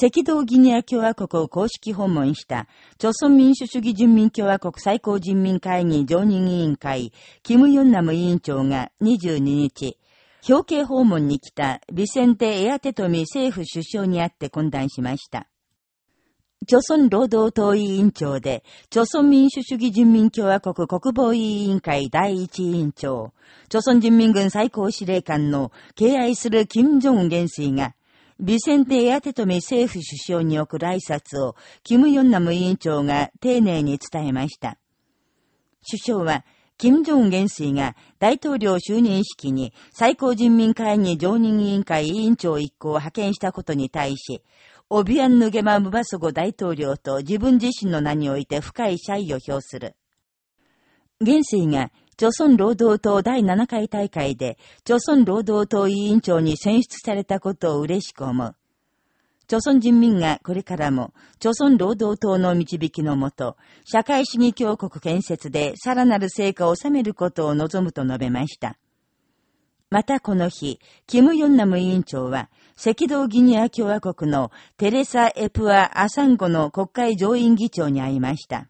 赤道ギニア共和国を公式訪問した、朝鮮民主主義人民共和国最高人民会議常任委員会、キム・ヨンナム委員長が22日、表敬訪問に来たビセンテ・エアテトミ政府首相に会って懇談しました。朝鮮労働党委員長で、朝鮮民主主義人民共和国国防委員会第一委員長、朝鮮人民軍最高司令官の敬愛する金正恩元帥が、ビセンテ・エアテトミ政府首相に送る挨拶を、キム・ヨンナム委員長が丁寧に伝えました。首相は、金正恩元帥が大統領就任式に最高人民会議常任委員会委員長一行を派遣したことに対し、オビアン・ヌゲマ・ムバソゴ大統領と自分自身の名において深い謝意を表する。元帥が朝鮮労働党第7回大会で、朝鮮労働党委員長に選出されたことを嬉しく思う。朝鮮人民がこれからも、朝鮮労働党の導きのもと、社会主義強国建設でさらなる成果を収めることを望むと述べました。またこの日、キム・ヨンナム委員長は、赤道ギニア共和国のテレサ・エプア・アサンゴの国会上院議長に会いました。